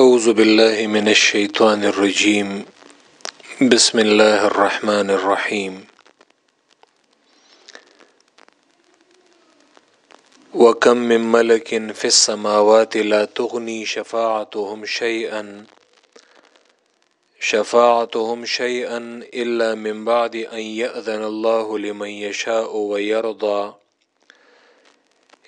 اعوذ باللہ من الشیطان الرجیم بسم اللہ الرحمن الرحیم وكم من ملك في السماوات لا تغني شفاعتهم شيئا شفاعتهم شيئا إلا من بعد أن يأذن الله لمن يشاء ويرضى.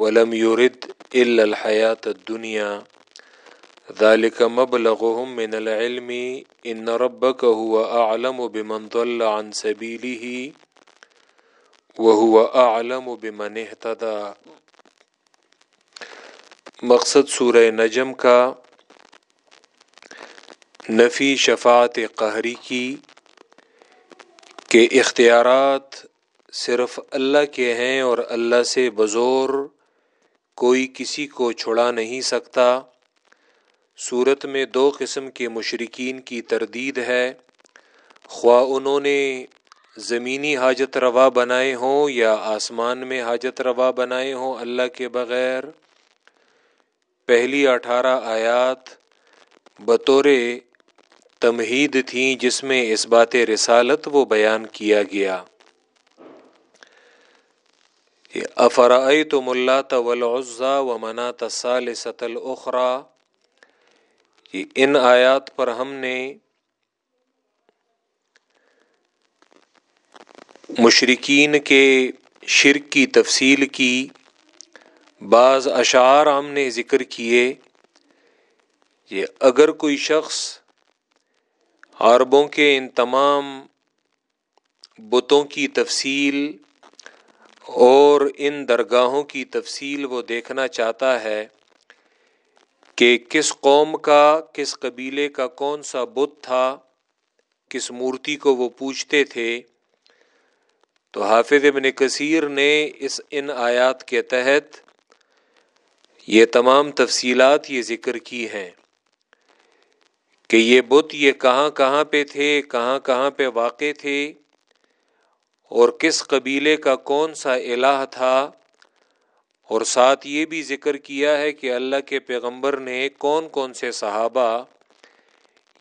ولم يرد إلا الحياة الدنيا. ذلك مبلغهم من العلم إن ربك هو أعلم بمن ضل عن سبيله وهو أعلم بمن اهتدى. مقصد سورہ نجم کا نفی شفاعت قہری کی کہ اختیارات صرف اللہ کے ہیں اور اللہ سے بزور کوئی کسی کو چھڑا نہیں سکتا۔ صورت میں دو قسم کے مشرقین کی تردید ہے۔ خواہ انہوں نے زمینی حاجت روا بنائے ہوں یا آسمان میں حاجت روا بنائے ہوں، اللہ کے بغیر۔ پہلی اٹھارہ آیات بطور تمہید تھیں، جس میں اس بات رسالت وہ بیان کیا گیا۔ افرائی تو ملا طلعضا و منا تسال سطل اخرا ان آیات پر ہم نے مشرقین کے شرک کی تفصیل کی، بعض اشعار ہم نے ذکر کیے یہ اگر کوئی شخص عربوں کے ان تمام بتوں کی تفصیل اور ان درگاہوں کی تفصیل وہ دیکھنا چاہتا ہے کہ کس قوم کا، کس قبیلے کا کون سا بت تھا، کس مورتی کو وہ پوچھتے تھے۔ تو حافظ ابن کثیر نے اس ان آیات کے تحت یہ تمام تفصیلات یہ ذکر کی ہیں کہ یہ بت یہ کہاں کہاں پہ تھے، کہاں کہاں پہ واقع تھے۔ اور کس قبیلے کا کون سا الہ تھا؟ اور ساتھ یہ بھی ذکر کیا ہے کہ اللہ کے پیغمبر نے کون کون سے صحابہ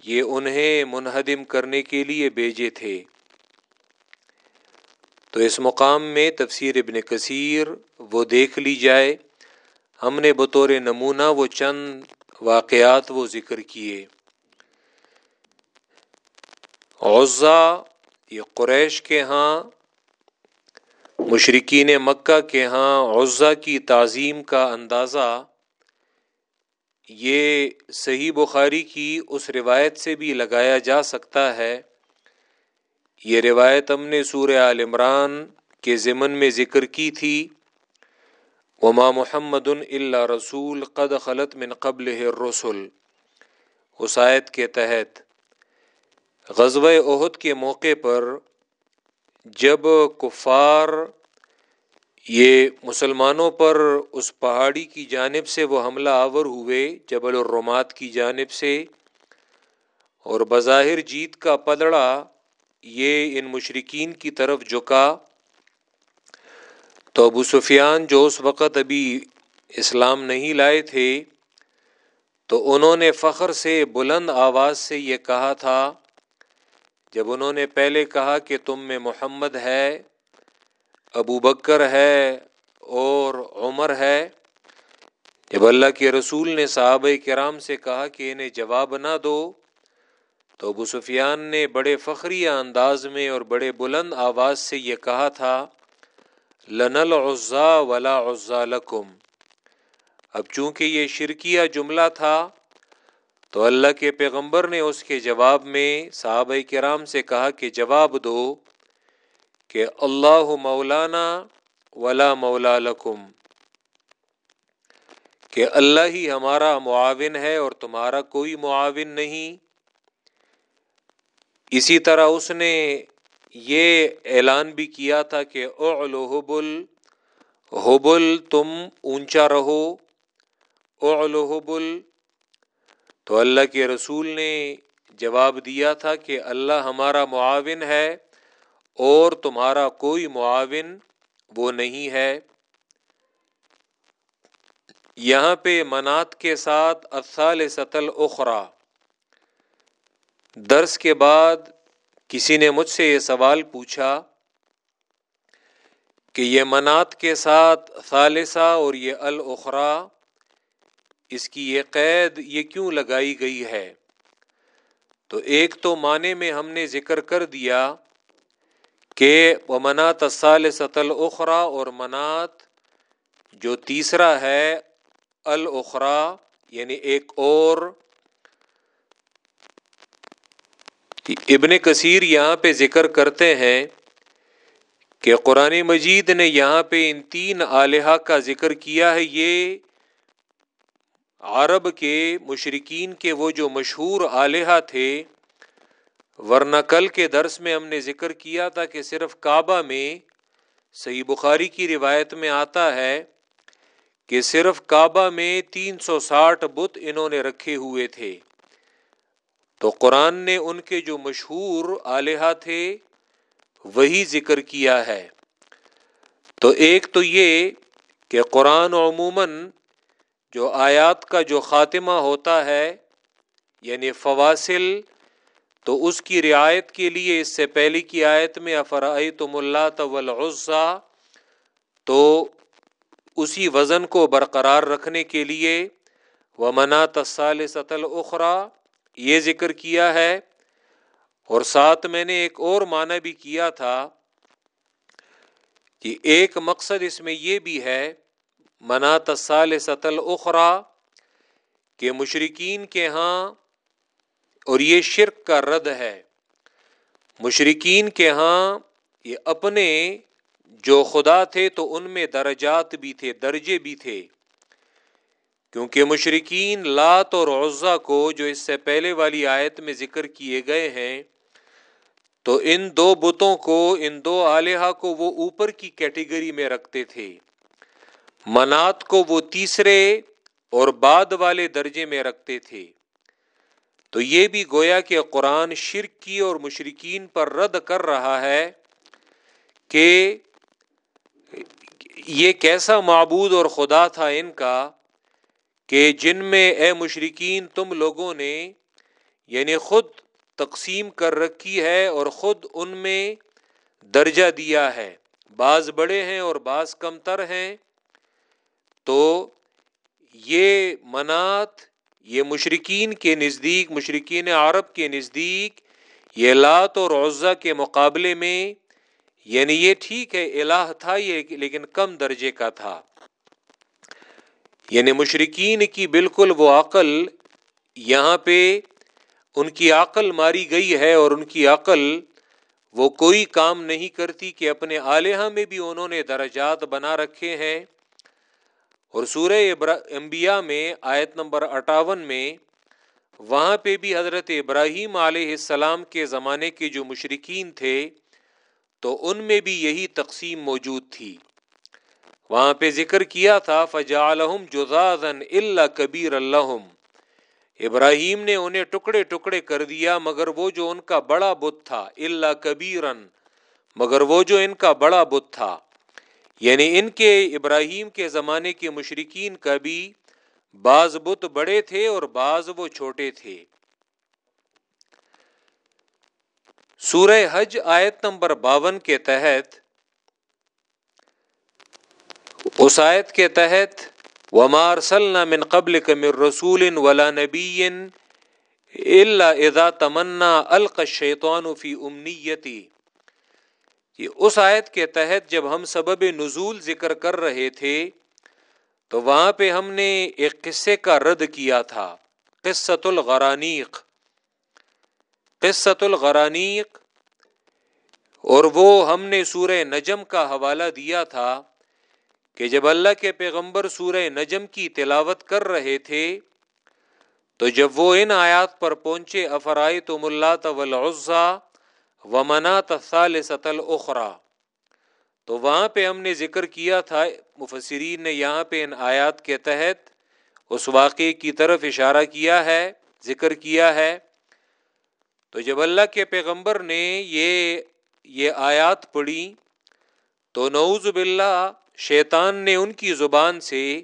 یہ انہیں منہدم کرنے کے لیے بھیجے تھے۔ تو اس مقام میں تفسیر ابن کثیر وہ دیکھ لی جائے۔ ہم نے بطور نمونہ وہ چند واقعات وہ ذکر کیے۔ عزا یہ قریش کے ہاں مشرقین مکہ کے ہاں عزا کی تعظیم کا اندازہ یہ صحیح بخاری کی اس روایت سے بھی لگایا جا سکتا ہے۔ یہ روایت ہم نے سورہ عال عمران کے ضمن میں ذکر کی تھی۔ وما محمد اللہ رسول قد خلط من قبل رسول آیت کے تحت غزب عہد کے موقع پر جب کفار یہ مسلمانوں پر اس پہاڑی کی جانب سے وہ حملہ آور ہوئے، جبل الرمات کی جانب سے، اور بظاہر جیت کا پدڑا یہ ان مشرقین کی طرف جھکا، تو ابو سفیان جو اس وقت ابھی اسلام نہیں لائے تھے، تو انہوں نے فخر سے بلند آواز سے یہ کہا تھا جب انہوں نے پہلے کہا کہ تم میں محمد ہے، ابو بکر ہے اور عمر ہے، جب اللہ کے رسول نے صحابہ کرام سے کہا کہ انہیں جواب نہ دو، تو ابو سفیان نے بڑے فخری انداز میں اور بڑے بلند آواز سے یہ کہا تھا لنل عزا ولا عزا لکم۔ اب چونکہ یہ شرکیہ جملہ تھا تو اللہ کے پیغمبر نے اس کے جواب میں صحابہ کرام سے کہا کہ جواب دو کہ اللہ مولانا ولا مولا لکم، کہ اللہ ہی ہمارا معاون ہے اور تمہارا کوئی معاون نہیں۔ اسی طرح اس نے یہ اعلان بھی کیا تھا کہ اعلو حبل حبل تم اونچا رہو، اعلو حبل تو اللہ کے رسول نے جواب دیا تھا کہ اللہ ہمارا معاون ہے اور تمہارا کوئی معاون وہ نہیں ہے۔ یہاں پہ منات کے ساتھ اصال سطل اخرا درس کے بعد کسی نے مجھ سے یہ سوال پوچھا کہ یہ منات کے ساتھ ثالثہ اور یہ الاخرا اس کی یہ قید یہ کیوں لگائی گئی ہے؟ تو ایک تو معنی میں ہم نے ذکر کر دیا کہ وہ منات سال سطل اخرا اور منات جو تیسرا ہے الاخرا یعنی ایک اور ابن کثیر یہاں پہ ذکر کرتے ہیں کہ قرآن مجید نے یہاں پہ ان تین آلیہ کا ذکر کیا ہے، یہ عرب کے مشرقین کے وہ جو مشہور آلیہ تھے، ورنہ کل کے درس میں ہم نے ذکر کیا تھا کہ صرف کعبہ میں صحیح بخاری کی روایت میں آتا ہے کہ صرف کعبہ میں تین سو ساٹھ بت انہوں نے رکھے ہوئے تھے۔ تو قرآن نے ان کے جو مشہور آلیہ تھے وہی ذکر کیا ہے۔ تو ایک تو یہ کہ قرآن عموماً جو آیات کا جو خاتمہ ہوتا ہے یعنی فواصل، تو اس کی رعایت کے لیے اس سے پہلے کی آیت میں افرائی تم اللہ طول تو اسی وزن کو برقرار رکھنے کے لیے وہ منا تسال سطل اخرا یہ ذکر کیا ہے۔ اور ساتھ میں نے ایک اور معنی بھی کیا تھا کہ ایک مقصد اس میں یہ بھی ہے منا تسال سطل اخرا کہ مشرقین کے ہاں اور یہ شرک کا رد ہے۔ مشرقین کے ہاں یہ اپنے جو خدا تھے تو ان میں درجات بھی تھے، درجے بھی تھے۔ کیونکہ مشرقین لات اور عزا کو جو اس سے پہلے والی آیت میں ذکر کیے گئے ہیں، تو ان دو بتوں کو، ان دو آلیہ کو وہ اوپر کی کیٹیگری میں رکھتے تھے۔ منات کو وہ تیسرے اور بعد والے درجے میں رکھتے تھے۔ تو یہ بھی گویا کہ قرآن شرک کی اور مشرقین پر رد کر رہا ہے کہ یہ کیسا معبود اور خدا تھا ان کا کہ جن میں اے مشرقین تم لوگوں نے یعنی خود تقسیم کر رکھی ہے اور خود ان میں درجہ دیا ہے۔ بعض بڑے ہیں اور بعض کم تر ہیں۔ تو یہ منات، یہ مشرقین کے نزدیک مشرقین عرب کے نزدیک، یہ لات اور عزا کے مقابلے میں یعنی یہ ٹھیک ہے، الہ تھا یہ، لیکن کم درجے کا تھا۔ یعنی مشرقین کی بالکل وہ عقل یہاں پہ ان کی عقل ماری گئی ہے اور ان کی عقل وہ کوئی کام نہیں کرتی کہ اپنے آلیہ میں بھی انہوں نے درجات بنا رکھے ہیں۔ اور سورہ انبیاء میں آیت نمبر اٹھاون میں وہاں پہ بھی حضرت ابراہیم علیہ السلام کے زمانے کے جو مشرقین تھے، تو ان میں بھی یہی تقسیم موجود تھی۔ وہاں پہ ذکر کیا تھا فجا اللہ کبیر الحم ابراہیم نے انہیں ٹکڑے ٹکڑے کر دیا، مگر وہ جو ان کا بڑا بت تھا اللہ کبیر مگر وہ جو ان کا بڑا بت تھا۔ یعنی ان کے ابراہیم کے زمانے کے مشرقین کا بھی بعض بت بڑے تھے اور بعض وہ چھوٹے تھے۔ سورہ حج آیت نمبر باون کے تحت، اس آیت کے تحت ومار من قبل کمر رسول ولا نبی اللہ اذا تمنا الق شیطان فی امنیتی اس آیت کے تحت جب ہم سبب نزول ذکر کر رہے تھے، تو وہاں پہ ہم نے ایک قصے کا رد کیا تھا قصت الغرانیق۔ قصت الغرانیق، اور وہ ہم نے سورہ نجم کا حوالہ دیا تھا کہ جب اللہ کے پیغمبر سورہ نجم کی تلاوت کر رہے تھے، تو جب وہ ان آیات پر پہنچے افرائی تو ملا طلزا و منا سطل اخرا تو وہاں پہ ہم نے ذکر کیا تھا، مفسرین نے یہاں پہ ان آیات کے تحت اس واقعے کی طرف اشارہ کیا ہے، ذکر کیا ہے۔ تو جب اللہ کے پیغمبر نے یہ یہ آیات پڑھی، تو نعوذ باللہ شیطان نے ان کی زبان سے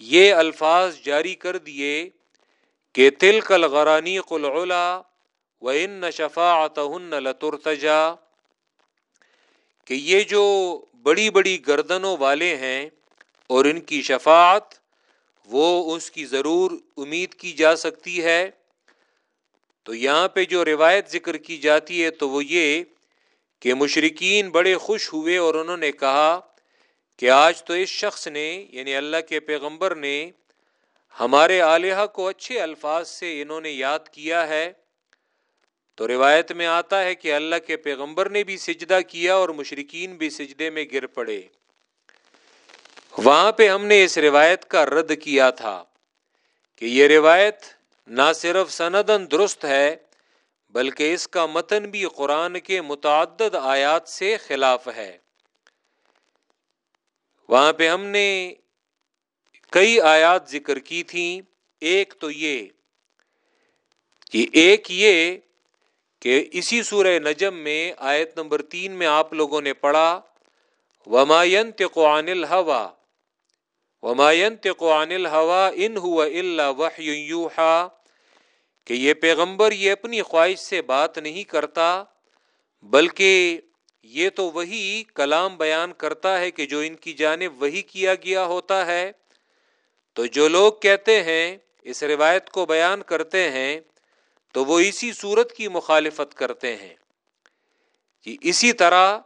یہ الفاظ جاری کر دیے کہ تل کل غرانی و ان شفاعت لترتجا کہ یہ جو بڑی بڑی گردنوں والے ہیں اور ان کی شفاعت، وہ اس کی ضرور امید کی جا سکتی ہے۔ تو یہاں پہ جو روایت ذکر کی جاتی ہے تو وہ یہ کہ مشرقین بڑے خوش ہوئے اور انہوں نے کہا کہ آج تو اس شخص نے یعنی اللہ کے پیغمبر نے، ہمارے آلیہ کو اچھے الفاظ سے انہوں نے یاد کیا ہے۔ تو روایت میں آتا ہے کہ اللہ کے پیغمبر نے بھی سجدہ کیا اور مشرقین بھی سجدے میں گر پڑے۔ وہاں پہ ہم نے اس روایت کا رد کیا تھا کہ یہ روایت نہ صرف سندن درست ہے، بلکہ اس کا متن بھی قرآن کے متعدد آیات سے خلاف ہے۔ وہاں پہ ہم نے کئی آیات ذکر کی تھیں۔ ایک تو یہ کہ ایک یہ کہ اسی سورہ نجم میں آیت نمبر تین میں آپ لوگوں نے پڑھا وماین تقوان الحوا وماین تقوان الحوا ان ہوا اللہ وحیوحا کہ یہ پیغمبر یہ اپنی خواہش سے بات نہیں کرتا، بلکہ یہ تو وہی کلام بیان کرتا ہے کہ جو ان کی جانب وہی کیا گیا ہوتا ہے۔ تو جو لوگ کہتے ہیں، اس روایت کو بیان کرتے ہیں تو وہ اسی صورت کی مخالفت کرتے ہیں کہ اسی طرح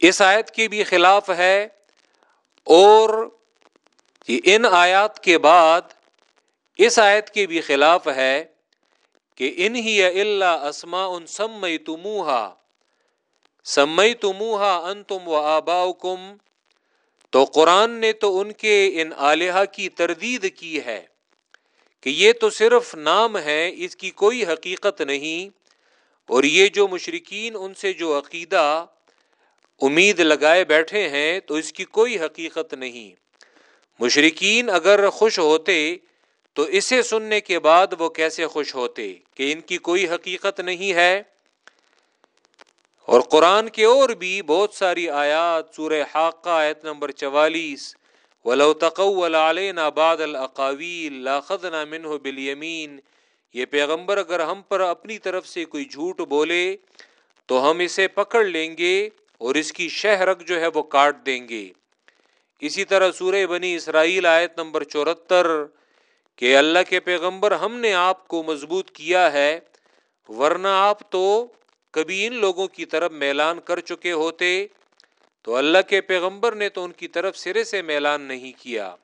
اس آیت کے بھی خلاف ہے اور ان آیات کے بعد اس آیت کے بھی خلاف ہے کہ ان ہی اللہ اسما ان سمئی تموہا سمئی تموہا ان تم و آبا کم تو قرآن نے تو ان کے ان آلیہ کی تردید کی ہے۔ کہ یہ تو صرف نام ہے، اس کی کوئی حقیقت نہیں۔ اور یہ جو مشرقین ان سے جو عقیدہ، امید لگائے بیٹھے ہیں، تو اس کی کوئی حقیقت نہیں۔ مشرقین اگر خوش ہوتے، تو اسے سننے کے بعد وہ کیسے خوش ہوتے کہ ان کی کوئی حقیقت نہیں ہے۔ اور قرآن کے اور بھی بہت ساری آیات، سورہ حاقہ، آیت نمبر چوالیس ولو تقول علينا بعض الاقاويل لاخذنا منه بالیمین یہ پیغمبر اگر ہم پر اپنی طرف سے کوئی جھوٹ بولے تو ہم اسے پکڑ لیں گے اور اس کی شہرک جو ہے وہ کاٹ دیں گے۔ اسی طرح سورہ بنی اسرائیل آیت نمبر چورہتر کہ اللہ کے پیغمبر ہم نے آپ کو مضبوط کیا ہے، ورنہ آپ تو کبھی ان لوگوں کی طرف میلان کر چکے ہوتے۔ تو اللہ کے پیغمبر نے تو ان کی طرف سرے سے میلان نہیں کیا۔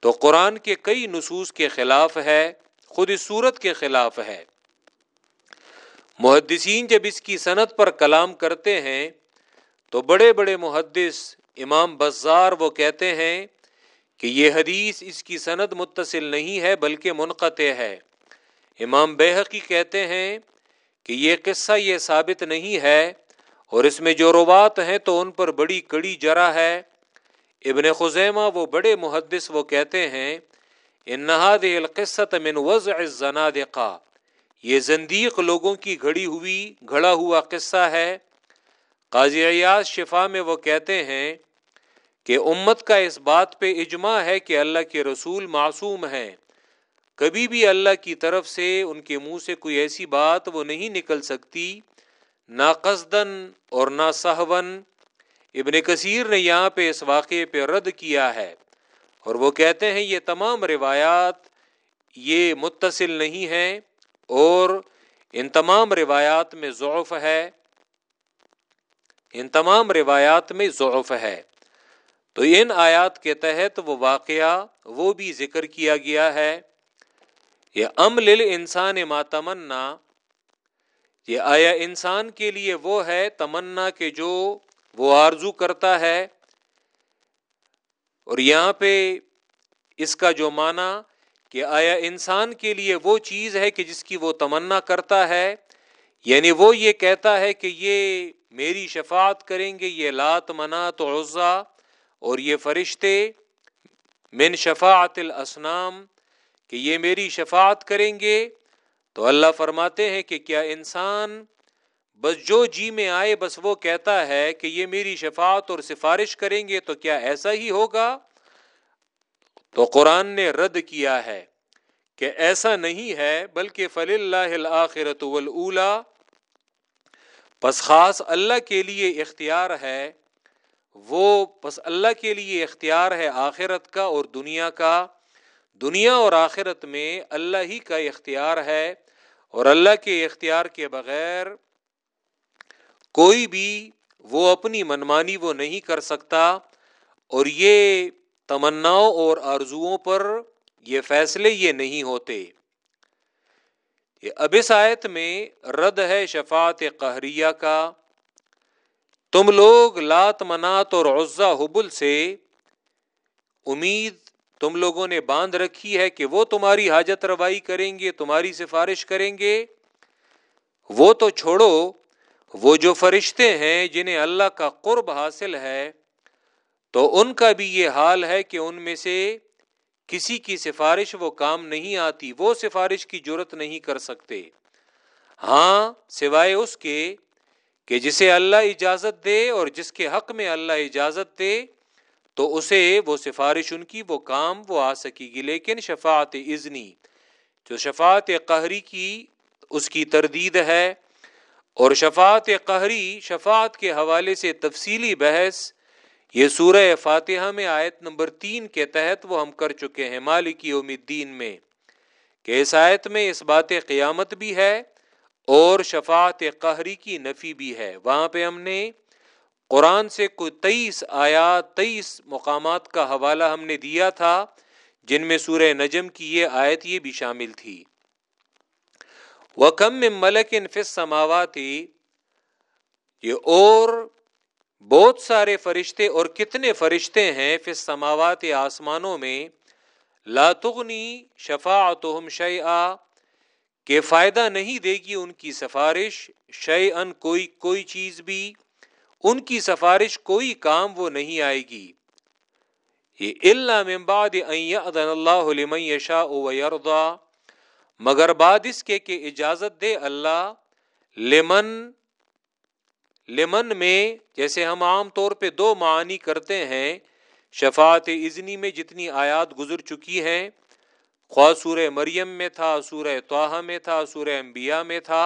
تو قرآن کے کئی نصوص کے خلاف ہے، خود اس صورت کے خلاف ہے۔ محدثین جب اس کی صنعت پر کلام کرتے ہیں، تو بڑے بڑے محدث امام بزار وہ کہتے ہیں کہ یہ حدیث اس کی سند متصل نہیں ہے بلکہ منقطع ہے۔ امام بحقی کہتے ہیں کہ یہ قصہ یہ ثابت نہیں ہے اور اس میں جو روبات ہیں تو ان پر بڑی کڑی جرا ہے۔ ابن خزیمہ وہ بڑے محدث وہ کہتے ہیں انہاد القصت من وضع الزنادقہ یہ زندیق لوگوں کی گھڑی ہوئی، گھڑا ہوا قصہ ہے۔ قاضی ایاز شفا میں وہ کہتے ہیں کہ امت کا اس بات پہ اجماع ہے کہ اللہ کے رسول معصوم ہیں۔ کبھی بھی اللہ کی طرف سے ان کے منہ سے کوئی ایسی بات وہ نہیں نکل سکتی۔ نہ قصدن اور نہ صحون ابن کثیر نے یہاں پہ اس واقعے پہ رد کیا ہے اور وہ کہتے ہیں یہ تمام روایات یہ متصل نہیں ہیں اور ان تمام روایات میں ضعف ہے۔ ان تمام روایات میں ضعف ہے۔ تو ان آیات کے تحت وہ واقعہ وہ بھی ذکر کیا گیا ہے یہ ام لل انسان ماتمنا یہ آیا انسان کے لیے وہ ہے تمنا کہ جو وہ آرزو کرتا ہے۔ اور یہاں پہ اس کا جو معنی کہ آیا انسان کے لیے وہ چیز ہے کہ جس کی وہ تمنا کرتا ہے یعنی وہ یہ کہتا ہے کہ یہ میری شفاعت کریں گے، یہ لات منات عزا اور یہ فرشتے من شفاعت الاسنام کہ یہ میری شفاعت کریں گے۔ تو اللہ فرماتے ہیں کہ کیا انسان بس جو جی میں آئے بس وہ کہتا ہے کہ یہ میری شفاعت اور سفارش کریں گے تو کیا ایسا ہی ہوگا؟ تو قرآن نے رد کیا ہے کہ ایسا نہیں ہے، بلکہ فل اللہ آخرت پس خاص اللہ کے لیے اختیار ہے، وہ پس اللہ کے لیے اختیار ہے آخرت کا اور دنیا کا۔ دنیا اور آخرت میں اللہ ہی کا اختیار ہے۔ اور اللہ کے اختیار کے بغیر کوئی بھی وہ اپنی منمانی وہ نہیں کر سکتا اور یہ تمناؤں اور آرزوؤں پر یہ فیصلے یہ نہیں ہوتے۔ یہ اب اس آیت میں رد ہے شفاعت قہریہ کا۔ تم لوگ لات منات اور عزا حبل سے امید تم لوگوں نے باندھ رکھی ہے کہ وہ تمہاری حاجت روائی کریں گے، تمہاری سفارش کریں گے۔ وہ تو چھوڑو، وہ جو فرشتے ہیں جنہیں اللہ کا قرب حاصل ہے، تو ان کا بھی یہ حال ہے کہ ان میں سے کسی کی سفارش وہ کام نہیں آتی، وہ سفارش کی ضرورت نہیں کر سکتے۔ ہاں سوائے اس کے کہ جسے اللہ اجازت دے اور جس کے حق میں اللہ اجازت دے تو اسے وہ سفارش ان کی، وہ کام، وہ آ سکے گی، لیکن شفاعت ازنی جو شفاعت قہری کی، اس کی تردید ہے۔ اور شفاعت قہری شفاعت کے حوالے سے تفصیلی بحث، یہ سورہ فاتحہ میں آیت نمبر تین کے تحت وہ ہم کر چکے ہیں مالکی یوم الدین میں، کہ اس آیت میں اس بات قیامت بھی ہے اور شفاعت قہری کی نفی بھی ہے۔ وہاں پہ ہم نے قرآن سے کوئی تیئیس آیات تیئیس مقامات کا حوالہ ہم نے دیا تھا، جن میں سورہ نجم کی یہ آیت یہ بھی شامل تھی۔ وہ کم ملک انفس سماواتی یہ اور بہت سارے فرشتے اور کتنے فرشتے ہیں پھر سماوات آسمانوں میں لاتغنی شفاعتہم شیئا کہ فائدہ نہیں دے گی ان کی سفارش شے ان کوئی کوئی چیز بھی۔ ان کی سفارش کوئی کام وہ نہیں آئے گی۔ یہ اللہ من بعد ان یأذن اللہ لمن یشاء و یرضا، مگر بعد اس کے کہ اجازت دے اللہ لمن لمن میں، جیسے ہم عام طور پہ دو معنی کرتے ہیں، شفاعت ازنی میں جتنی آیات گزر چکی ہیں، خواہ سورہ مریم میں تھا، سورہ توحہ میں تھا، سورہ انبیاء میں تھا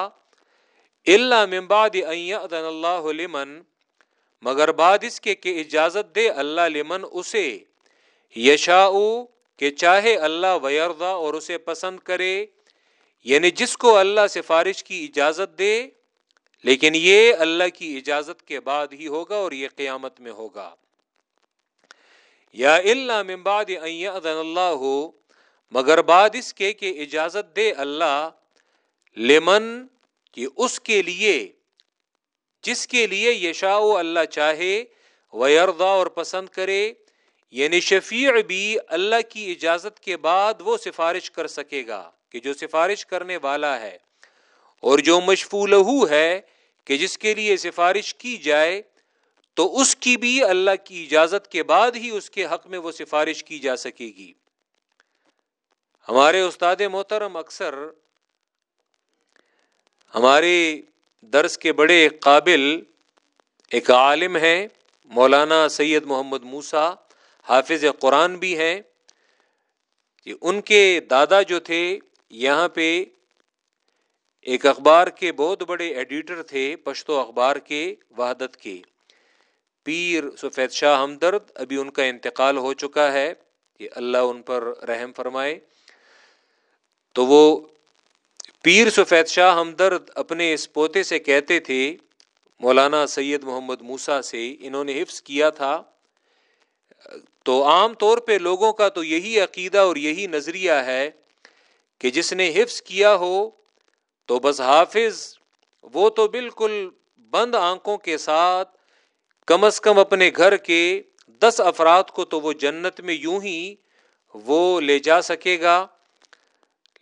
اللہ ممباد اللہ لمن مگر بعد اس کے کہ اجازت دے اللہ لمن اسے۔ یشا کہ چاہے اللہ ویردا اور اسے پسند کرے۔ یعنی جس کو اللہ سفارش کی اجازت دے، لیکن یہ اللہ کی اجازت کے بعد ہی ہوگا اور یہ قیامت میں ہوگا۔ یا اللہ ممباد اللہ ہو مگر بعد اس کے کہ اجازت دے اللہ لمن کہ اس کے لیے جس کے لیے یشا اللہ چاہے ویردا اور پسند کرے یعنی شفیع بھی اللہ کی اجازت کے بعد وہ سفارش کر سکے گا کہ جو سفارش کرنے والا ہے۔ اور جو مشفول ہے کہ جس کے لیے سفارش کی جائے، تو اس کی بھی اللہ کی اجازت کے بعد ہی اس کے حق میں وہ سفارش کی جا سکے گی۔ ہمارے استاد محترم اکثر ہمارے درس کے بڑے قابل ایک عالم ہیں، مولانا سید محمد موسا حافظ قرآن بھی ہیں۔ ان کے دادا جو تھے، یہاں پہ ایک اخبار کے بہت بڑے ایڈیٹر تھے، پشتو اخبار کے وحدت کے۔ پیر سفید شاہ ہمدرد ابھی ان کا انتقال ہو چکا ہے، کہ اللہ ان پر رحم فرمائے۔ تو وہ پیر سفید شاہ ہمدرد اپنے اس پوتے سے کہتے تھے، مولانا سید محمد موسا سے انہوں نے حفظ کیا تھا۔ تو عام طور پہ لوگوں کا تو یہی عقیدہ اور یہی نظریہ ہے کہ جس نے حفظ کیا ہو تو بس حافظ، وہ تو بالکل بند آنکھوں کے ساتھ کم از کم اپنے گھر کے دس افراد کو تو وہ جنت میں یوں ہی وہ لے جا سکے گا۔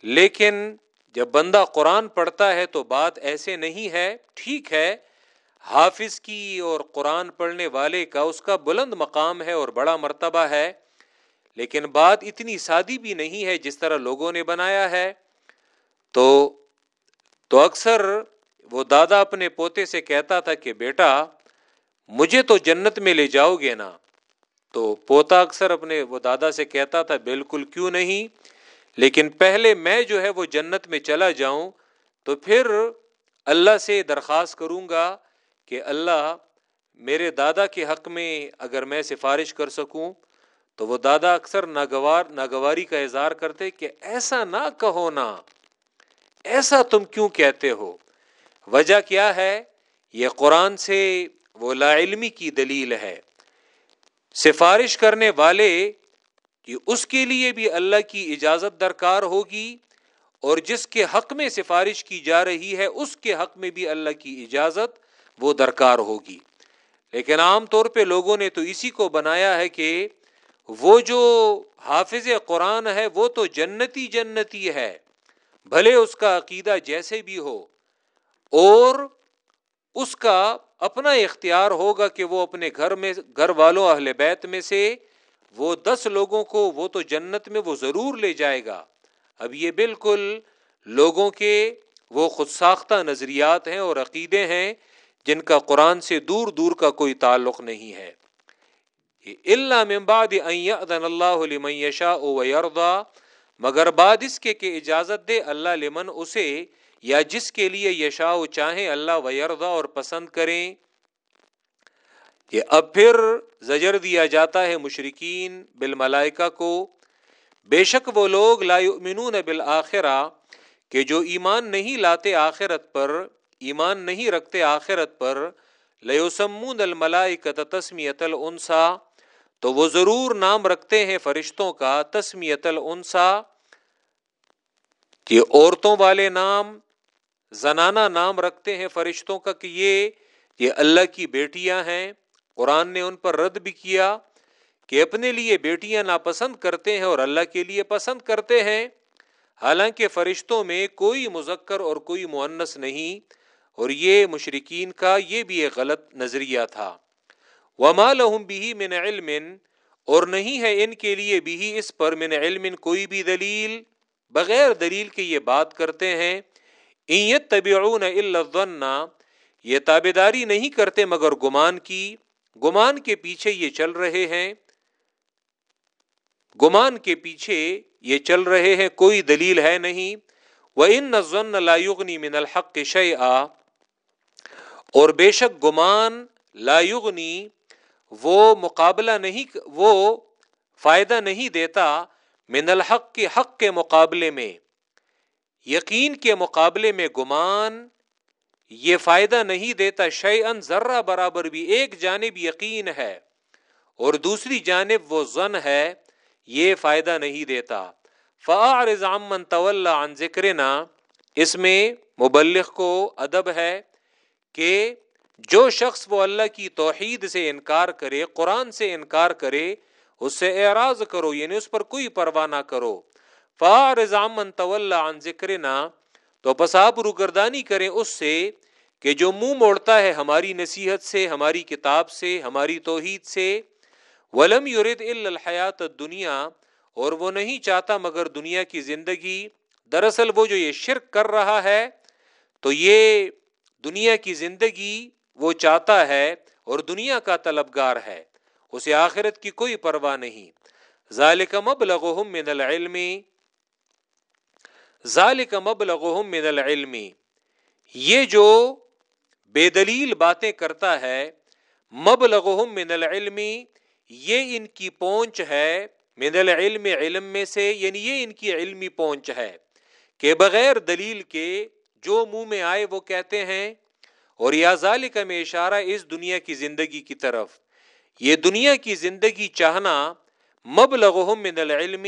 لیکن جب بندہ قرآن پڑھتا ہے تو بات ایسے نہیں ہے، ٹھیک ہے، حافظ کی اور قرآن پڑھنے والے کا اس کا بلند مقام ہے اور بڑا مرتبہ ہے، لیکن بات اتنی سادی بھی نہیں ہے جس طرح لوگوں نے بنایا ہے۔ تو تو اکثر وہ دادا اپنے پوتے سے کہتا تھا کہ بیٹا، مجھے تو جنت میں لے جاؤ گے نا۔ تو پوتا اکثر اپنے وہ دادا سے کہتا تھا، بالکل کیوں نہیں؟ لیکن پہلے میں جو ہے وہ جنت میں چلا جاؤں تو پھر اللہ سے درخواست کروں گا کہ اللہ میرے دادا کے حق میں اگر میں سفارش کر سکوں تو وہ دادا اکثر ناگوار ناگواری کا اظہار کرتے کہ ایسا نہ کہو نا، ایسا تم کیوں کہتے ہو؟ وجہ کیا ہے؟ یہ قرآن سے وہ لا علمی کی دلیل ہے۔ سفارش کرنے والے کہ اس کے لیے بھی اللہ کی اجازت درکار ہوگی اور جس کے حق میں سفارش کی جا رہی ہے، اس کے حق میں بھی اللہ کی اجازت وہ درکار ہوگی۔ لیکن عام طور پہ لوگوں نے تو اسی کو بنایا ہے کہ وہ جو حافظ قرآن ہے، وہ تو جنتی جنتی ہے، بھلے اس کا عقیدہ جیسے بھی ہو، اور اس کا اپنا اختیار ہوگا کہ وہ اپنے گھر میں، گھر والوں اہل بیت میں سے وہ دس لوگوں کو وہ تو جنت میں وہ ضرور لے جائے گا۔ اب یہ بالکل لوگوں کے وہ خود ساختہ نظریات ہیں اور عقیدے ہیں جن کا قرآن سے دور دور کا کوئی تعلق نہیں ہے۔ اللہ ممباد اللہ یشا او یردا مگر بعد اس کے کہ اجازت دے اللہ لمن اسے یا جس کے لیے یشا چاہیں اللہ ویردا اور پسند کریں۔ کہ اب پھر زجر دیا جاتا ہے مشرقین بالملائکہ کو۔ بے شک وہ لوگ لا یؤمنون بالآخرہ کہ جو ایمان نہیں لاتے آخرت پر، ایمان نہیں رکھتے آخرت پر لیوسمون الملائکت تسمیت الانسا تو وہ ضرور نام رکھتے ہیں فرشتوں کا تسمیت الانسا کہ عورتوں والے نام، زنانہ نام رکھتے ہیں فرشتوں کا کہ یہ یہ اللہ کی بیٹیاں ہیں۔ قرآن نے ان پر رد بھی کیا کہ اپنے لیے بیٹیاں ناپسند کرتے ہیں اور اللہ کے لیے پسند کرتے ہیں۔ حالانکہ فرشتوں میں کوئی مذکر اور کوئی معنس نہیں، اور یہ مشرقین کا یہ بھی ایک غلط نظریہ تھا۔ وما لہم بھی من علم، اور نہیں ہے ان کے لیے بھی اس پر من علم کوئی بھی دلیل۔ بغیر دلیل کے یہ بات کرتے ہیں ایت طبعون الا یہ تابے داری نہیں کرتے مگر گمان کی۔ گمان کے پیچھے یہ چل رہے ہیں، گمان کے پیچھے یہ چل رہے ہیں، کوئی دلیل ہے نہیں۔ وہ ان نظن لایغنی من الحق شع اور بے شک گمان لایغنی وہ مقابلہ نہیں، وہ فائدہ نہیں دیتا من الحق کے حق کے مقابلے میں، یقین کے مقابلے میں گمان یہ فائدہ نہیں دیتا شے ان ذرہ برابر بھی ایک جانب یقین ہے اور دوسری جانب وہ زن ہے، یہ فائدہ نہیں دیتا۔ طول عن ذکرنا اس میں مبلغ کو ادب ہے کہ جو شخص وہ اللہ کی توحید سے انکار کرے، قرآن سے انکار کرے، اس سے اعراض کرو یعنی اس پر کوئی پرواہ نہ کرو۔ فارضام طول عن ذکرنا تو پس آپ روگردانی کریں اس سے کہ جو منہ موڑتا ہے ہماری نصیحت سے، ہماری کتاب سے، ہماری توحید سے، ولم یورد الحیات دنیا اور وہ نہیں چاہتا مگر دنیا کی زندگی۔ دراصل وہ جو یہ شرک کر رہا ہے، تو یہ دنیا کی زندگی وہ چاہتا ہے اور دنیا کا طلبگار ہے۔ اسے آخرت کی کوئی پرواہ نہیں۔ ذالک مبلغہم من العلم۔ ذالک مبلغہم من العلم. یہ جو بے دلیل باتیں کرتا ہے، مبلغہم من العلم، یہ ان کی پہنچ ہے، من العلم، علم میں سے یعنی یہ ان کی علمی پہنچ ہے، کہ بغیر دلیل کے جو منہ میں آئے وہ کہتے ہیں، اور یا ذالک میں اشارہ اس دنیا کی زندگی کی طرف۔ یہ دنیا کی زندگی چاہنا، مبلغہم من العلم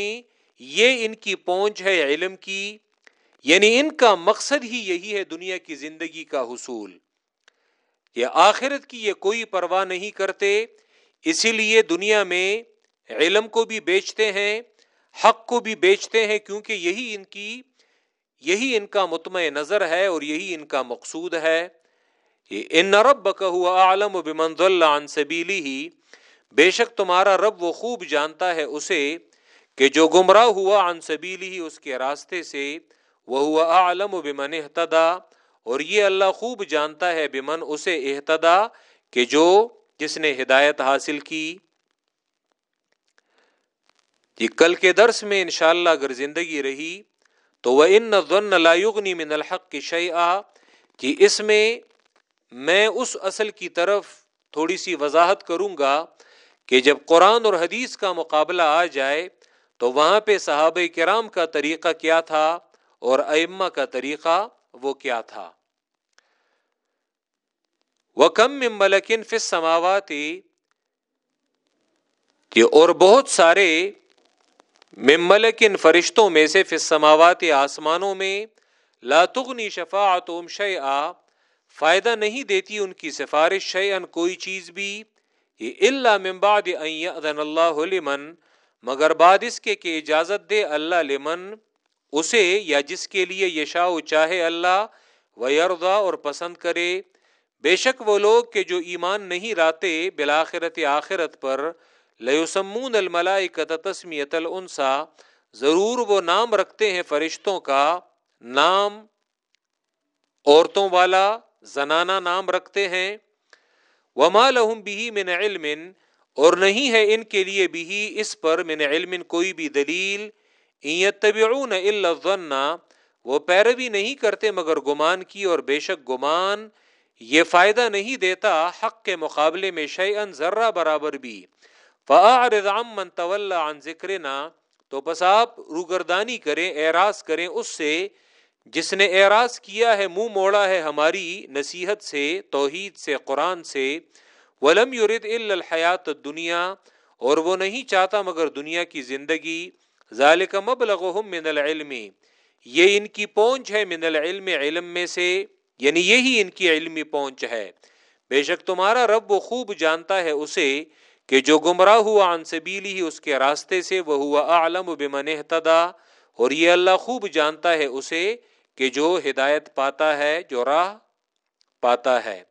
یہ ان کی پہنچ ہے علم کی یعنی ان کا مقصد ہی یہی ہے دنیا کی زندگی کا حصول۔ یہ آخرت کی یہ کوئی پرواہ نہیں کرتے، اسی لیے دنیا میں علم کو بھی بیچتے ہیں، حق کو بھی بیچتے ہیں، کیونکہ یہی ان کی، یہی ان کا مطمع نظر ہے اور یہی ان کا مقصود ہے۔ ان رب کا ہوا عالم و بمنز اللہ سبیلی ہی بے شک تمہارا رب وہ خوب جانتا ہے، اسے کہ جو گمراہ ہوا عن سبیلی ہی اس کے راستے سے وہ ہوا عالم و بمن احتدا اور یہ اللہ خوب جانتا ہے بمن اسے احتدا کہ جو جس نے ہدایت حاصل کی۔ یہ کل کے درس میں انشاءاللہ اگر زندگی رہی تو وہ ان ضن لایغنی من الحق کی شعیٰ کہ اس میں میں اس اصل کی طرف تھوڑی سی وضاحت کروں گا کہ جب قرآن اور حدیث کا مقابلہ آ جائے تو وہاں پہ صحابہ کرام کا طریقہ کیا تھا اور ائمہ کا طریقہ وہ کیا تھا۔ وہ کم ملکن فس سماواتی اور بہت سارے مملکن فرشتوں میں سے فس سماوات آسمانوں میں لاتغنی شفاعت ام شیئا فائدہ نہیں دیتی ان کی سفارش شیئن کوئی چیز بھی، یہ اللہ ممباد اللہ لمن مگر بعد اس کے کہ اجازت دے اللہ لمن اسے یا جس کے لیے یشا چاہے اللہ و یردا اور پسند کرے۔ بے شک وہ لوگ کہ جو ایمان نہیں راتے بلاخرت آخرت پر لیسمون الملائکت تسمیت الانسا۔ ضرور وہ نام رکھتے ہیں فرشتوں کا، نام عورتوں والا، زنانہ نام رکھتے ہیں۔ وما لہم بھی من علم اور نہیں ہے ان کے لیے بھی اس پر من علم کوئی بھی دلیل۔ یتبعون الا الظن۔ وہ پیروی نہیں کرتے مگر گمان کی اور بے شک گمان۔ یہ فائدہ نہیں دیتا حق کے مقابلے میں شیئن ذرہ برابر بھی۔ فاعرض عمن تولى عن ذکرنا۔ تو بس آپ روگردانی کریں، اعراض کریں اس سے۔ جس نے اعراض کیا ہے، منہ مو موڑا ہے ہماری نصیحت سے، توحید سے، قرآن سے۔ ولم يرد الا الحیات دنیا اور وہ نہیں چاہتا مگر دنیا کی زندگی۔ ذالک مبلغهم من العلم، یہ ان کی پہنچ ہے من العلم، علم میں سے یعنی یہی ان کی علمی پہنچ ہے۔ بے شک تمہارا رب وہ خوب جانتا ہے اسے کہ جو گمراہ ہوا عن سبیلی ہی اس کے راستے سے وہ ہوا اعلم بمن اہتدا اور یہ اللہ خوب جانتا ہے اسے کہ جو ہدایت پاتا ہے، جو راہ پاتا ہے۔